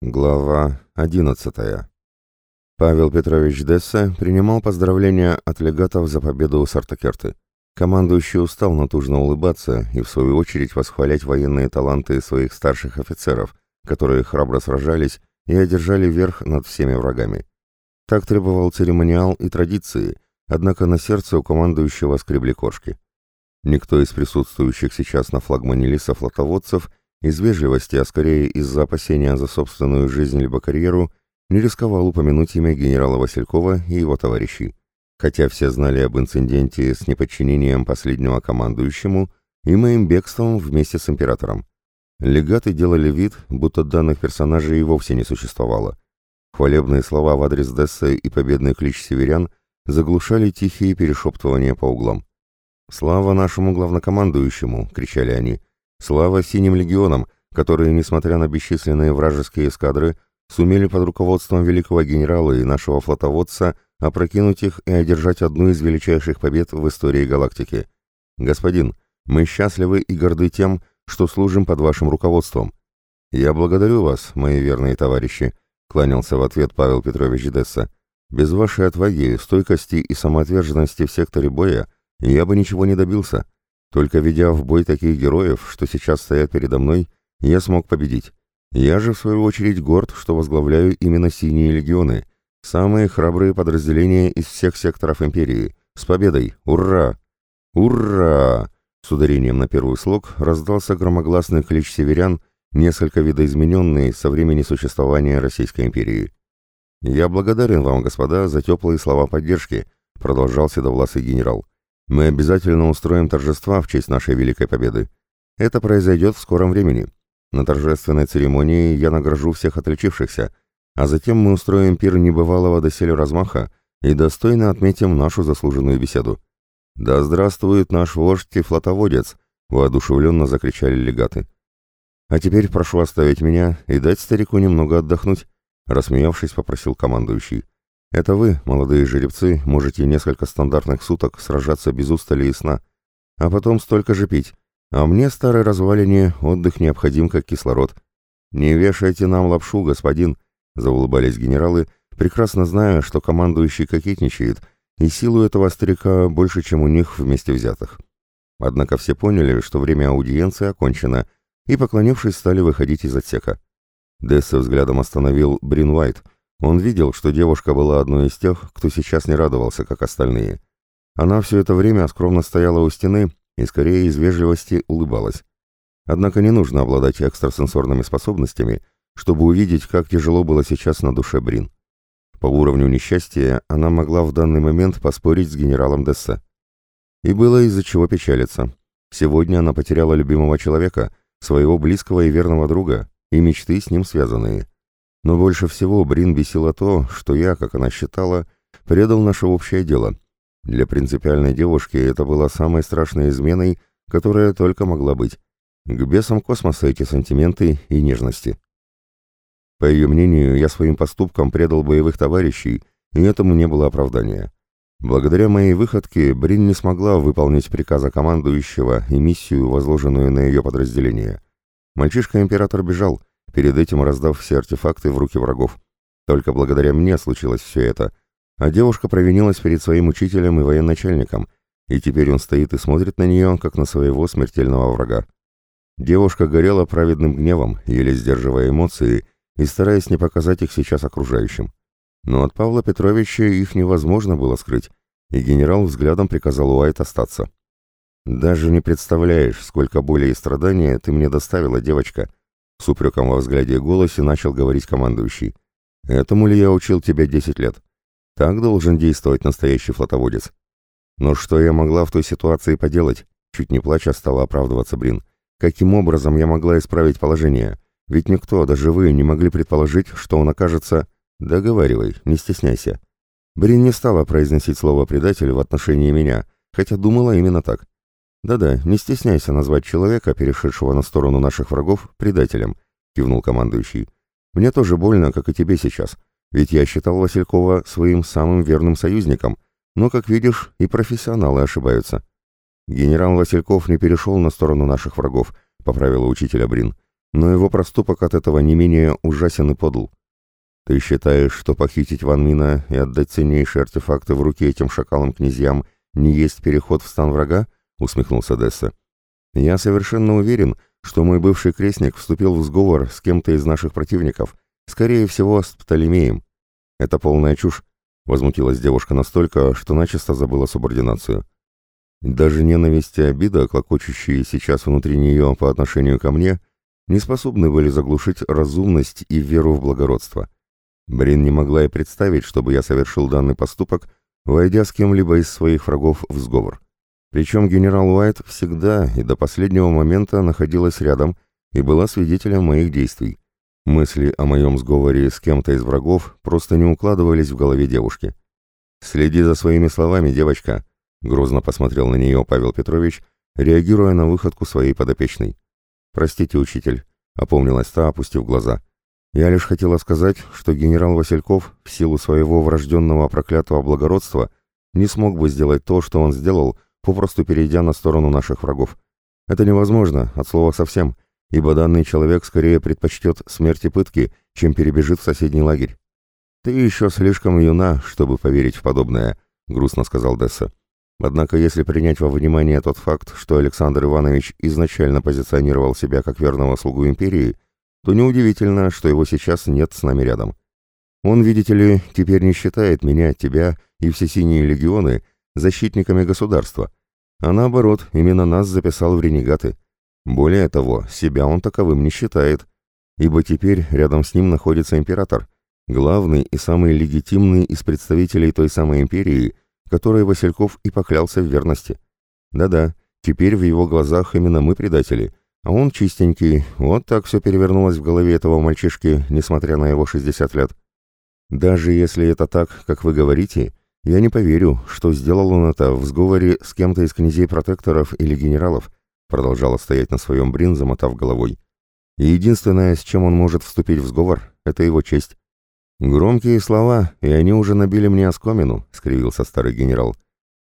Глава 11. Павел Петрович Десса принимал поздравления от легатов за победу у Сартакерты. Командующий устал натужно улыбаться и, в свою очередь, восхвалять военные таланты своих старших офицеров, которые храбро сражались и одержали верх над всеми врагами. Так требовал церемониал и традиции, однако на сердце у командующего скребли кошки. Никто из присутствующих сейчас на флагмане Лиса флотоводцев из вежливости, а скорее из-за опасения за собственную жизнь либо карьеру, не рисковал упомянуть имя генерала Василькова и его товарищей. Хотя все знали об инциденте с неподчинением последнего командующему и моим бегством вместе с императором. Легаты делали вид, будто данных персонажей и вовсе не существовало. Хвалебные слова в адрес Дессы и победный клич северян заглушали тихие перешептывания по углам. «Слава нашему главнокомандующему!» — кричали они. Слава синим легионам, которые, несмотря на бесчисленные вражеские эскадры, сумели под руководством великого генерала и нашего флотоводца опрокинуть их и одержать одну из величайших побед в истории галактики. Господин, мы счастливы и горды тем, что служим под вашим руководством. Я благодарю вас, мои верные товарищи, кланялся в ответ Павел Петрович Десса. Без вашей отваги, стойкости и самоотверженности в секторе боя я бы ничего не добился. Только ведя в бой таких героев, что сейчас стоят передо мной, я смог победить. Я же, в свою очередь, горд, что возглавляю именно синие легионы, самые храбрые подразделения из всех секторов империи. С победой! Ура! Ура! С ударением на первый слог раздался громогласный клич северян, несколько видоизмененный со времени существования Российской империи. «Я благодарен вам, господа, за теплые слова поддержки», — продолжал седовласый генерал. Мы обязательно устроим торжества в честь нашей великой победы. Это произойдет в скором времени. На торжественной церемонии я награжу всех отличившихся, а затем мы устроим пир небывалого доселе размаха и достойно отметим нашу заслуженную беседу. «Да здравствует наш вождь и флотоводец!» — воодушевленно закричали легаты. «А теперь прошу оставить меня и дать старику немного отдохнуть», — рассмеявшись, попросил командующий. Это вы, молодые жеребцы, можете несколько стандартных суток сражаться без устали и сна, а потом столько же пить. А мне, старой развалине, отдых необходим как кислород. Не вешайте нам лапшу, господин, заулыбались генералы, прекрасно зная, что командующий кокетничает, и силу этого старика больше, чем у них вместе взятых. Однако все поняли, что время аудиенции окончено, и, поклонившись, стали выходить из отсека. Десса взглядом остановил Брин Уайт — он видел, что девушка была одной из тех, кто сейчас не радовался, как остальные. Она все это время скромно стояла у стены и скорее из вежливости улыбалась. Однако не нужно обладать экстрасенсорными способностями, чтобы увидеть, как тяжело было сейчас на душе Брин. По уровню несчастья она могла в данный момент поспорить с генералом Десса. И было из-за чего печалиться. Сегодня она потеряла любимого человека, своего близкого и верного друга, и мечты с ним связанные. Но больше всего Брин бесило то, что я, как она считала, предал наше общее дело. Для принципиальной девушки это было самой страшной изменой, которая только могла быть. К бесам космоса эти сантименты и нежности. По ее мнению, я своим поступком предал боевых товарищей, и этому не было оправдания. Благодаря моей выходке Брин не смогла выполнить приказа командующего и миссию, возложенную на ее подразделение. Мальчишка-император бежал, перед этим раздав все артефакты в руки врагов. Только благодаря мне случилось все это, а девушка провинилась перед своим учителем и военачальником, и теперь он стоит и смотрит на нее, как на своего смертельного врага. Девушка горела праведным гневом, еле сдерживая эмоции и стараясь не показать их сейчас окружающим. Но от Павла Петровича их невозможно было скрыть, и генерал взглядом приказал Уайт остаться. «Даже не представляешь, сколько боли и страдания ты мне доставила, девочка», с упреком во взгляде и голосе начал говорить командующий. «Этому ли я учил тебя десять лет? Так должен действовать настоящий флотоводец». «Но что я могла в той ситуации поделать?» Чуть не плача стала оправдываться Брин. «Каким образом я могла исправить положение? Ведь никто, даже вы, не могли предположить, что он окажется...» «Договаривай, не стесняйся». Брин не стала произносить слово «предатель» в отношении меня, хотя думала именно так. «Да-да, не стесняйся назвать человека, перешедшего на сторону наших врагов, предателем», — кивнул командующий. «Мне тоже больно, как и тебе сейчас, ведь я считал Василькова своим самым верным союзником, но, как видишь, и профессионалы ошибаются». «Генерал Васильков не перешел на сторону наших врагов», — поправила учителя Брин. но его проступок от этого не менее ужасен и подл. Ты считаешь, что похитить Ван Мина и отдать ценнейшие артефакты в руки этим шакалам-князьям не есть переход в стан врага? Усмехнулся Десса. Я совершенно уверен, что мой бывший крестник вступил в сговор с кем-то из наших противников, скорее всего, с Птолемеем. Это полная чушь, возмутилась девушка настолько, что начисто забыла субординацию. Даже ненависть и обида, клокочущие сейчас внутри нее по отношению ко мне, не способны были заглушить разумность и веру в благородство. Брин не могла и представить, чтобы я совершил данный поступок, войдя с кем-либо из своих врагов в сговор. Причем генерал Уайт всегда и до последнего момента находилась рядом и была свидетелем моих действий. Мысли о моем сговоре с кем-то из врагов просто не укладывались в голове девушки. «Следи за своими словами, девочка», — грозно посмотрел на нее Павел Петрович, реагируя на выходку своей подопечной. «Простите, учитель», — опомнилась та, опустив глаза. Я лишь хотела сказать, что генерал Васильков, в силу своего врожденного проклятого благородства, не смог бы сделать то, что он сделал, попросту перейдя на сторону наших врагов. Это невозможно, от слова совсем, ибо данный человек скорее предпочтет смерти пытки, чем перебежит в соседний лагерь. «Ты еще слишком юна, чтобы поверить в подобное», — грустно сказал Десса. Однако, если принять во внимание тот факт, что Александр Иванович изначально позиционировал себя как верного слугу империи, то неудивительно, что его сейчас нет с нами рядом. Он, видите ли, теперь не считает меня, тебя и все синие легионы защитниками государства, а наоборот, именно нас записал в ренегаты. Более того, себя он таковым не считает, ибо теперь рядом с ним находится император, главный и самый легитимный из представителей той самой империи, которой Васильков и поклялся в верности. Да-да, теперь в его глазах именно мы предатели, а он чистенький, вот так все перевернулось в голове этого мальчишки, несмотря на его 60 лет. Даже если это так, как вы говорите, я не поверю, что сделал он это в сговоре с кем-то из князей-протекторов или генералов, продолжала стоять на своем брин, замотав головой. И единственное, с чем он может вступить в сговор, это его честь. Громкие слова, и они уже набили мне оскомину, скривился старый генерал.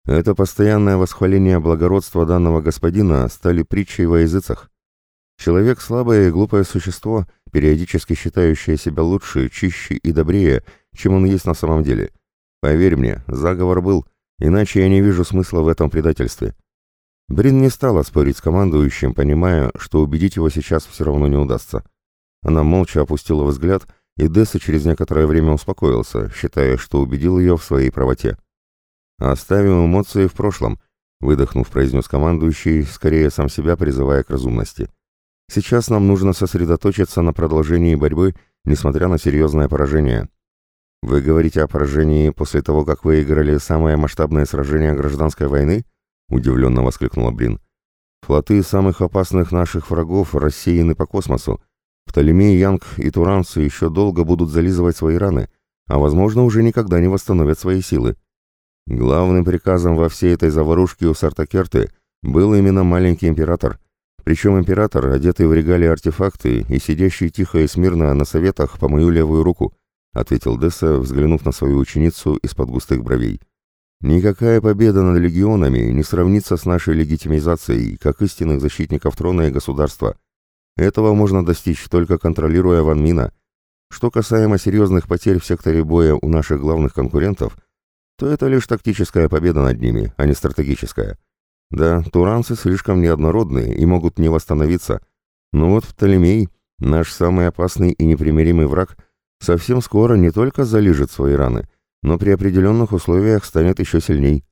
Это постоянное восхваление благородства данного господина стали притчей во языцах. Человек слабое и глупое существо, периодически считающее себя лучше, чище и добрее, чем он есть на самом деле. Поверь мне, заговор был, иначе я не вижу смысла в этом предательстве. Брин не стала спорить с командующим, понимая, что убедить его сейчас все равно не удастся. Она молча опустила взгляд, и Десса через некоторое время успокоился, считая, что убедил ее в своей правоте. «Оставим эмоции в прошлом», — выдохнув, произнес командующий, скорее сам себя призывая к разумности. Сейчас нам нужно сосредоточиться на продолжении борьбы, несмотря на серьезное поражение. Вы говорите о поражении после того, как выиграли самое масштабное сражение гражданской войны? Удивленно воскликнула Брин. Флоты самых опасных наших врагов рассеяны по космосу. Птолемей, Янг и Туранцы еще долго будут зализывать свои раны, а, возможно, уже никогда не восстановят свои силы. Главным приказом во всей этой заварушке у Сартакерты был именно маленький император, причем император, одетый в регалии артефакты и сидящий тихо и смирно на советах по мою левую руку, ответил Десса, взглянув на свою ученицу из-под густых бровей. Никакая победа над легионами не сравнится с нашей легитимизацией, как истинных защитников трона и государства. Этого можно достичь только контролируя Ван Мина. Что касаемо серьезных потерь в секторе боя у наших главных конкурентов, то это лишь тактическая победа над ними, а не стратегическая. Да, туранцы слишком неоднородные и могут не восстановиться. Но вот Птолемей, наш самый опасный и непримиримый враг, совсем скоро не только залижет свои раны, но при определенных условиях станет еще сильней.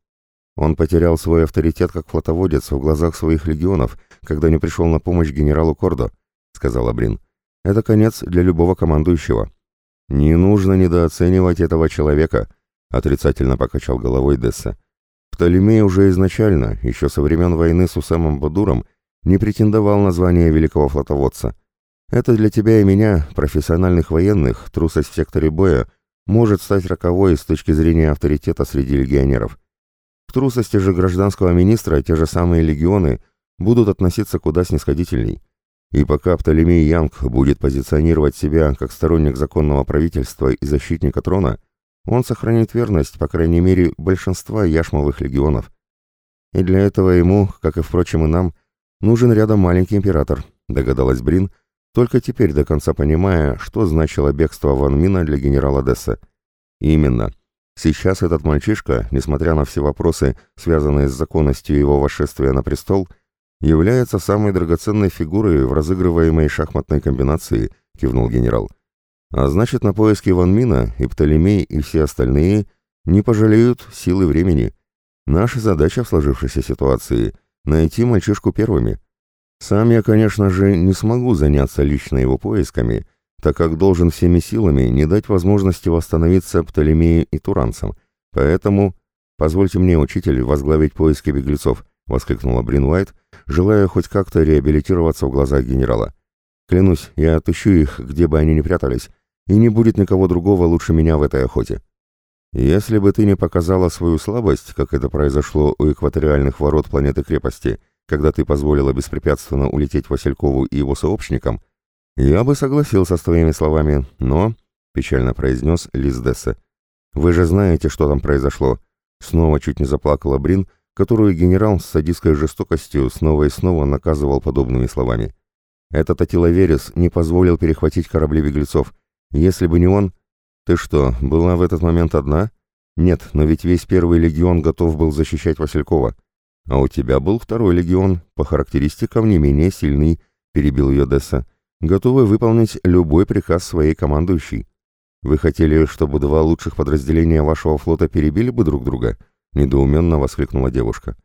Он потерял свой авторитет как флотоводец в глазах своих легионов, когда не пришел на помощь генералу Кордо, сказал Абрин. Это конец для любого командующего. Не нужно недооценивать этого человека, отрицательно покачал головой Десса. Птолемей уже изначально, еще со времен войны с Усамом Бадуром, не претендовал на звание великого флотоводца. Это для тебя и меня, профессиональных военных, трусость в секторе боя, может стать роковой с точки зрения авторитета среди легионеров. К трусости же гражданского министра те же самые легионы будут относиться куда снисходительней. И пока Птолемей Янг будет позиционировать себя как сторонник законного правительства и защитника трона, он сохранит верность, по крайней мере, большинства яшмовых легионов. И для этого ему, как и, впрочем, и нам, нужен рядом маленький император, догадалась Брин, только теперь до конца понимая, что значило бегство Ван Мина для генерала Десса. Именно. Сейчас этот мальчишка, несмотря на все вопросы, связанные с законностью его восшествия на престол, является самой драгоценной фигурой в разыгрываемой шахматной комбинации, кивнул генерал. А значит, на поиски Ван Мина и Птолемей и все остальные не пожалеют силы времени. Наша задача в сложившейся ситуации — найти мальчишку первыми. Сам я, конечно же, не смогу заняться лично его поисками, так как должен всеми силами не дать возможности восстановиться Птолемею и Туранцам. Поэтому позвольте мне, учитель, возглавить поиски беглецов, воскликнула Брин Уайт, желая хоть как-то реабилитироваться в глазах генерала. Клянусь, я отыщу их, где бы они ни прятались, и не будет никого другого лучше меня в этой охоте. Если бы ты не показала свою слабость, как это произошло у экваториальных ворот планеты-крепости, когда ты позволила беспрепятственно улететь Василькову и его сообщникам, «Я бы согласился с твоими словами, но...» — печально произнес Лиз Дессе. «Вы же знаете, что там произошло». Снова чуть не заплакала Брин, которую генерал с садистской жестокостью снова и снова наказывал подобными словами. «Этот Атила Верес не позволил перехватить корабли беглецов. Если бы не он...» «Ты что, была в этот момент одна?» «Нет, но ведь весь первый легион готов был защищать Василькова. А у тебя был второй легион, по характеристикам не менее сильный», — перебил ее Десса готовы выполнить любой приказ своей командующей. Вы хотели, чтобы два лучших подразделения вашего флота перебили бы друг друга? Недоуменно воскликнула девушка.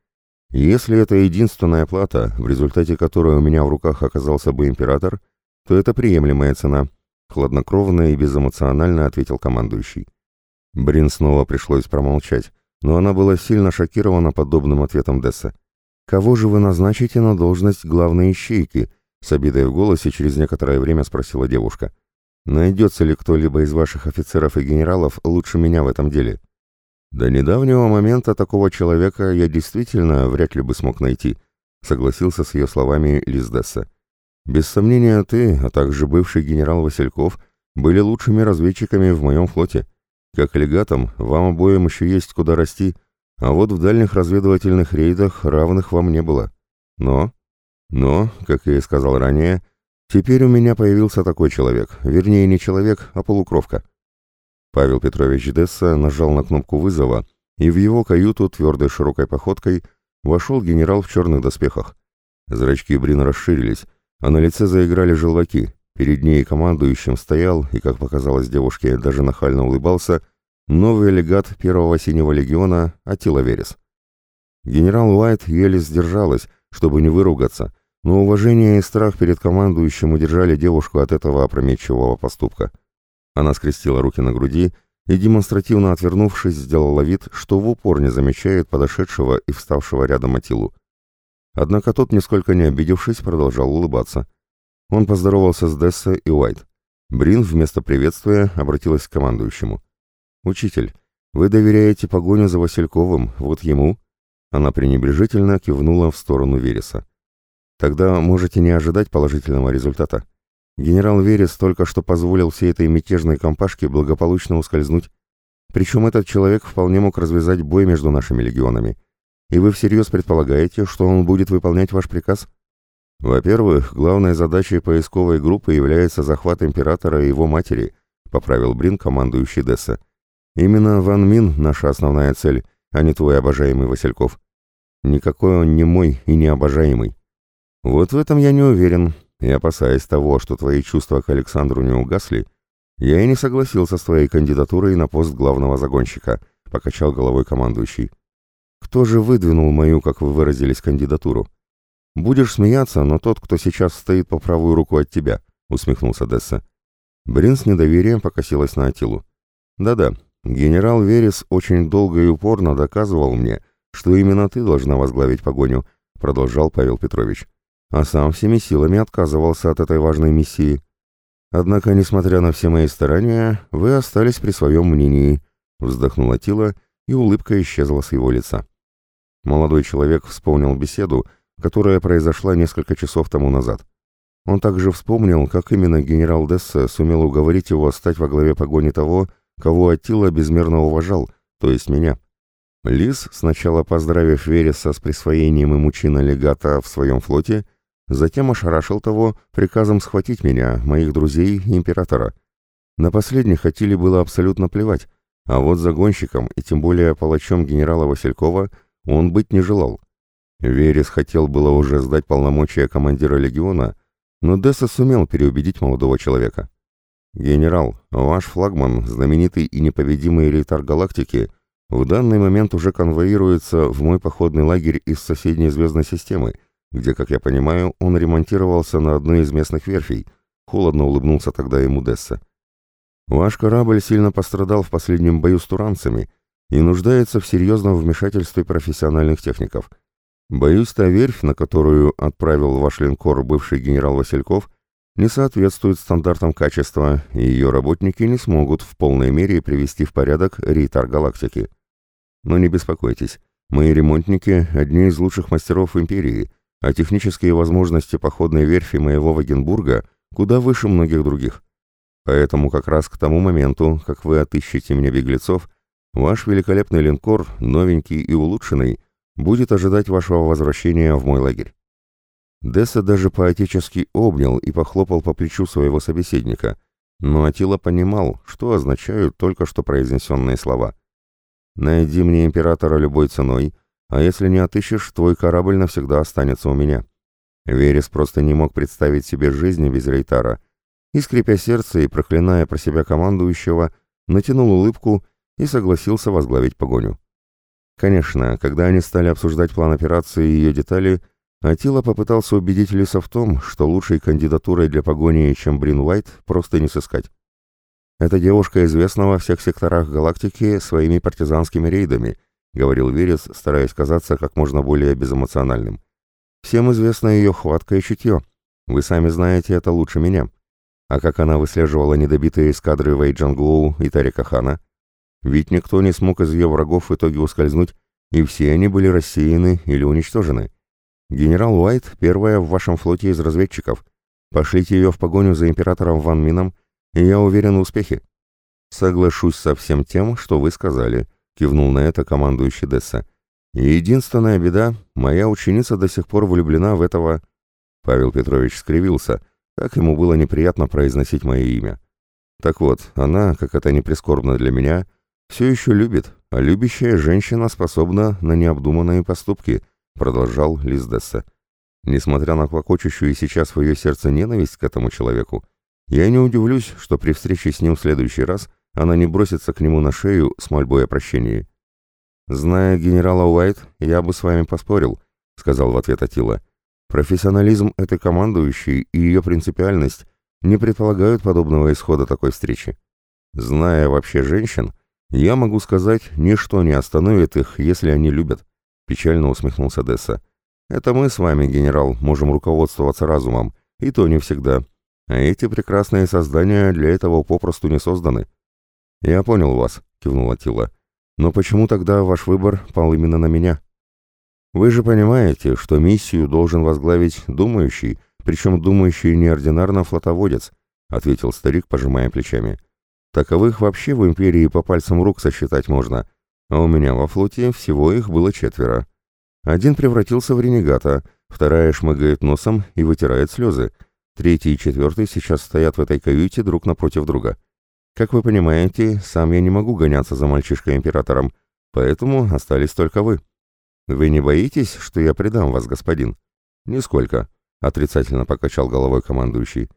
Если это единственная плата, в результате которой у меня в руках оказался бы император, то это приемлемая цена, хладнокровно и безэмоционально ответил командующий. Брин снова пришлось промолчать, но она была сильно шокирована подобным ответом Десса. «Кого же вы назначите на должность главной ищейки?» С обидой в голосе через некоторое время спросила девушка. «Найдется ли кто-либо из ваших офицеров и генералов лучше меня в этом деле?» «До недавнего момента такого человека я действительно вряд ли бы смог найти», согласился с ее словами Лиздесса. «Без сомнения, ты, а также бывший генерал Васильков, были лучшими разведчиками в моем флоте. Как легатом, вам обоим еще есть куда расти, а вот в дальних разведывательных рейдах равных вам не было. Но но, как я и сказал ранее, теперь у меня появился такой человек, вернее не человек, а полукровка. Павел Петрович Десса нажал на кнопку вызова, и в его каюту твердой широкой походкой вошел генерал в черных доспехах. Зрачки Брина расширились, а на лице заиграли желваки. Перед ней командующим стоял, и, как показалось девушке, даже нахально улыбался, новый легат первого синего легиона Атила Верес. Генерал Уайт еле сдержалась, чтобы не выругаться, но уважение и страх перед командующим удержали девушку от этого опрометчивого поступка. Она скрестила руки на груди и, демонстративно отвернувшись, сделала вид, что в упор не замечает подошедшего и вставшего рядом Атилу. Однако тот, нисколько не обидевшись, продолжал улыбаться. Он поздоровался с Десса и Уайт. Брин вместо приветствия обратилась к командующему. «Учитель, вы доверяете погоню за Васильковым, вот ему?» Она пренебрежительно кивнула в сторону Вереса. Тогда можете не ожидать положительного результата. Генерал Верес только что позволил всей этой мятежной компашке благополучно ускользнуть. Причем этот человек вполне мог развязать бой между нашими легионами. И вы всерьез предполагаете, что он будет выполнять ваш приказ? Во-первых, главной задачей поисковой группы является захват императора и его матери, поправил Брин, командующий Десса. Именно Ван Мин наша основная цель, а не твой обожаемый Васильков. Никакой он не мой и не обожаемый. Вот в этом я не уверен, и опасаясь того, что твои чувства к Александру не угасли, я и не согласился с твоей кандидатурой на пост главного загонщика, покачал головой командующий. Кто же выдвинул мою, как вы выразились, кандидатуру? Будешь смеяться, но тот, кто сейчас стоит по правую руку от тебя, усмехнулся Десса. Брин с недоверием покосилась на Атилу. Да-да, генерал Верес очень долго и упорно доказывал мне, что именно ты должна возглавить погоню, продолжал Павел Петрович а сам всеми силами отказывался от этой важной миссии. Однако, несмотря на все мои старания, вы остались при своем мнении, вздохнула Тила, и улыбка исчезла с его лица. Молодой человек вспомнил беседу, которая произошла несколько часов тому назад. Он также вспомнил, как именно генерал Десса сумел уговорить его стать во главе погони того, кого Аттила безмерно уважал, то есть меня. Лис, сначала поздравив Вереса с присвоением ему чина легата в своем флоте, затем ошарашил того приказом схватить меня, моих друзей и императора. На последних хотели было абсолютно плевать, а вот загонщиком и тем более палачом генерала Василькова он быть не желал. Верес хотел было уже сдать полномочия командира легиона, но Десса сумел переубедить молодого человека. «Генерал, ваш флагман, знаменитый и непобедимый элитар галактики, в данный момент уже конвоируется в мой походный лагерь из соседней звездной системы, где, как я понимаю, он ремонтировался на одной из местных верфей», — холодно улыбнулся тогда ему Десса. «Ваш корабль сильно пострадал в последнем бою с туранцами и нуждается в серьезном вмешательстве профессиональных техников». Боюсь, та верфь, на которую отправил ваш линкор бывший генерал Васильков, не соответствует стандартам качества, и ее работники не смогут в полной мере привести в порядок рейтар галактики. Но не беспокойтесь, мои ремонтники – одни из лучших мастеров империи, а технические возможности походной верфи моего Вагенбурга куда выше многих других. Поэтому как раз к тому моменту, как вы отыщете мне беглецов, ваш великолепный линкор, новенький и улучшенный – будет ожидать вашего возвращения в мой лагерь». Десса даже поотечески обнял и похлопал по плечу своего собеседника, но Атила понимал, что означают только что произнесенные слова. «Найди мне императора любой ценой, а если не отыщешь, твой корабль навсегда останется у меня». Верес просто не мог представить себе жизни без Рейтара, и, скрипя сердце и проклиная про себя командующего, натянул улыбку и согласился возглавить погоню. Конечно, когда они стали обсуждать план операции и ее детали, Атила попытался убедить Лиса в том, что лучшей кандидатурой для погони, чем Брин Уайт, просто не сыскать. «Эта девушка известна во всех секторах галактики своими партизанскими рейдами», — говорил Верес, стараясь казаться как можно более безэмоциональным. «Всем известна ее хватка и чутье. Вы сами знаете это лучше меня. А как она выслеживала недобитые эскадры Вэй Джангоу и Тарика Хана? Ведь никто не смог из ее врагов в итоге ускользнуть, и все они были рассеяны или уничтожены. Генерал Уайт — первая в вашем флоте из разведчиков. Пошлите ее в погоню за императором Ван Мином, и я уверен в успехе. Соглашусь со всем тем, что вы сказали, кивнул на это командующий Десса. единственная беда, моя ученица до сих пор влюблена в этого... Павел Петрович скривился, так ему было неприятно произносить мое имя. Так вот, она, как это не прискорбно для меня, — все еще любит, а любящая женщина способна на необдуманные поступки», — продолжал Лиздесса. Несмотря на клокочущую сейчас в ее сердце ненависть к этому человеку, я не удивлюсь, что при встрече с ним в следующий раз она не бросится к нему на шею с мольбой о прощении. «Зная генерала Уайт, я бы с вами поспорил», — сказал в ответ Атила. «Профессионализм этой командующей и ее принципиальность не предполагают подобного исхода такой встречи. Зная вообще женщин, «Я могу сказать, ничто не остановит их, если они любят», — печально усмехнулся Десса. «Это мы с вами, генерал, можем руководствоваться разумом, и то не всегда. А эти прекрасные создания для этого попросту не созданы». «Я понял вас», — кивнула Тила. «Но почему тогда ваш выбор пал именно на меня?» «Вы же понимаете, что миссию должен возглавить думающий, причем думающий неординарно флотоводец», — ответил старик, пожимая плечами. Таковых вообще в империи по пальцам рук сосчитать можно, а у меня во флоте всего их было четверо. Один превратился в ренегата, вторая шмыгает носом и вытирает слезы, третий и четвертый сейчас стоят в этой каюте друг напротив друга. Как вы понимаете, сам я не могу гоняться за мальчишкой-императором, поэтому остались только вы. Вы не боитесь, что я предам вас, господин? Нисколько, отрицательно покачал головой командующий.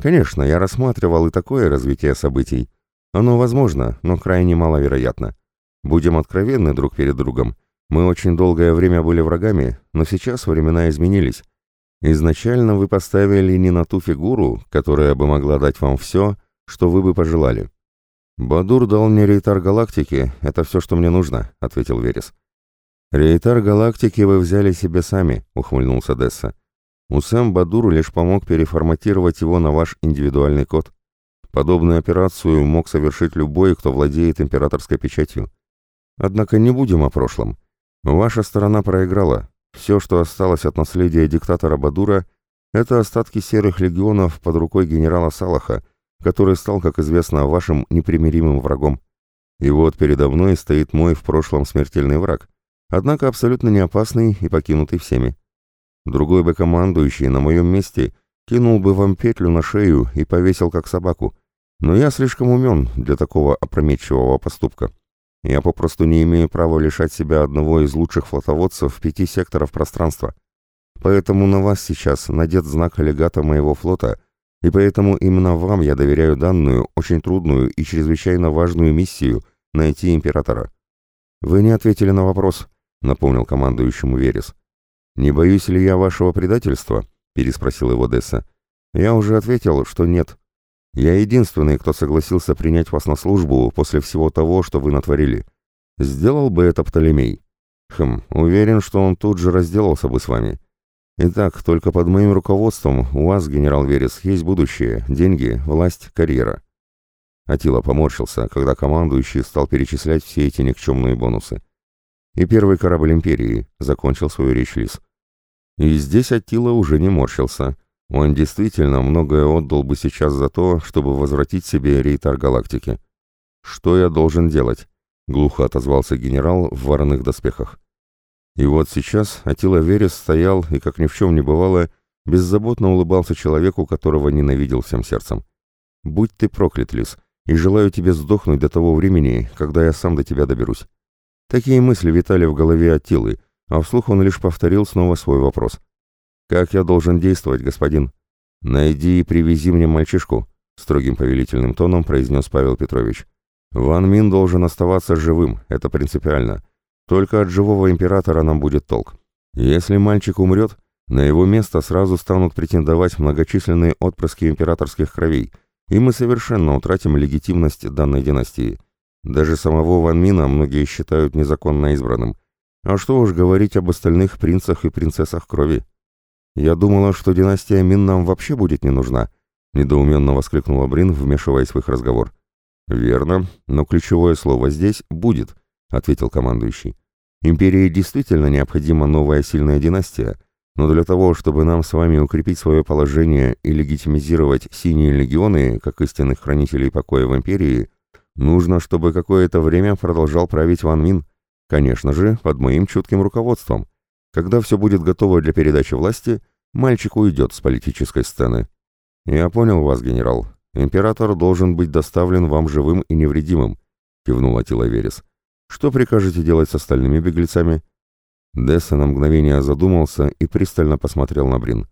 Конечно, я рассматривал и такое развитие событий, оно возможно, но крайне маловероятно. Будем откровенны друг перед другом. Мы очень долгое время были врагами, но сейчас времена изменились. Изначально вы поставили не на ту фигуру, которая бы могла дать вам все, что вы бы пожелали. «Бадур дал мне рейтар галактики, это все, что мне нужно», — ответил Верес. «Рейтар галактики вы взяли себе сами», — ухмыльнулся Десса. «Усэм Бадур лишь помог переформатировать его на ваш индивидуальный код. Подобную операцию мог совершить любой, кто владеет императорской печатью. Однако не будем о прошлом. Ваша сторона проиграла. Все, что осталось от наследия диктатора Бадура, это остатки серых легионов под рукой генерала Салаха, который стал, как известно, вашим непримиримым врагом. И вот передо мной стоит мой в прошлом смертельный враг, однако абсолютно не опасный и покинутый всеми. Другой бы командующий на моем месте кинул бы вам петлю на шею и повесил как собаку. Но я слишком умен для такого опрометчивого поступка. Я попросту не имею права лишать себя одного из лучших флотоводцев пяти секторов пространства. Поэтому на вас сейчас надет знак легата моего флота, и поэтому именно вам я доверяю данную, очень трудную и чрезвычайно важную миссию найти императора. Вы не ответили на вопрос, напомнил командующему Верес. Не боюсь ли я вашего предательства? Переспросил его Десса. Я уже ответил, что нет. Я единственный, кто согласился принять вас на службу после всего того, что вы натворили. Сделал бы это Птолемей. Хм, уверен, что он тут же разделался бы с вами. Итак, только под моим руководством у вас, генерал Верес, есть будущее, деньги, власть, карьера. Атила поморщился, когда командующий стал перечислять все эти никчемные бонусы. И первый корабль Империи закончил свою речь Лис. И здесь Атила уже не морщился. Он действительно многое отдал бы сейчас за то, чтобы возвратить себе рейтар галактики. «Что я должен делать?» — глухо отозвался генерал в вороных доспехах. И вот сейчас Атила Верес стоял и, как ни в чем не бывало, беззаботно улыбался человеку, которого ненавидел всем сердцем. «Будь ты проклят, Лис, и желаю тебе сдохнуть до того времени, когда я сам до тебя доберусь». Такие мысли витали в голове Атилы, а вслух он лишь повторил снова свой вопрос. «Как я должен действовать, господин?» «Найди и привези мне мальчишку», — строгим повелительным тоном произнес Павел Петрович. «Ван Мин должен оставаться живым, это принципиально. Только от живого императора нам будет толк. Если мальчик умрет, на его место сразу станут претендовать многочисленные отпрыски императорских кровей, и мы совершенно утратим легитимность данной династии. Даже самого Ван Мина многие считают незаконно избранным. А что уж говорить об остальных принцах и принцессах крови. «Я думала, что династия Мин нам вообще будет не нужна», — недоуменно воскликнула Брин, вмешиваясь в их разговор. «Верно, но ключевое слово здесь «будет», — ответил командующий. «Империи действительно необходима новая сильная династия, но для того, чтобы нам с вами укрепить свое положение и легитимизировать синие легионы, как истинных хранителей покоя в Империи, нужно, чтобы какое-то время продолжал править Ван Мин, конечно же, под моим чутким руководством». Когда все будет готово для передачи власти, мальчик уйдет с политической сцены. Я понял вас, генерал. Император должен быть доставлен вам живым и невредимым, кивнул Атила Верес. Что прикажете делать с остальными беглецами? Десса на мгновение задумался и пристально посмотрел на Брин.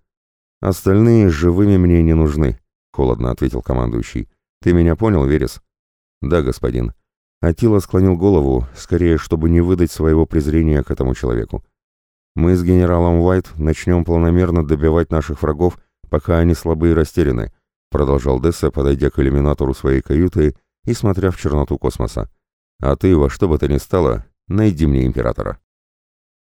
«Остальные живыми мне не нужны», — холодно ответил командующий. «Ты меня понял, Верес?» «Да, господин». Атила склонил голову, скорее, чтобы не выдать своего презрения к этому человеку. Мы с генералом Уайт начнем планомерно добивать наших врагов, пока они слабы и растеряны», — продолжал Десса, подойдя к иллюминатору своей каюты и смотря в черноту космоса. «А ты во что бы то ни стало, найди мне императора».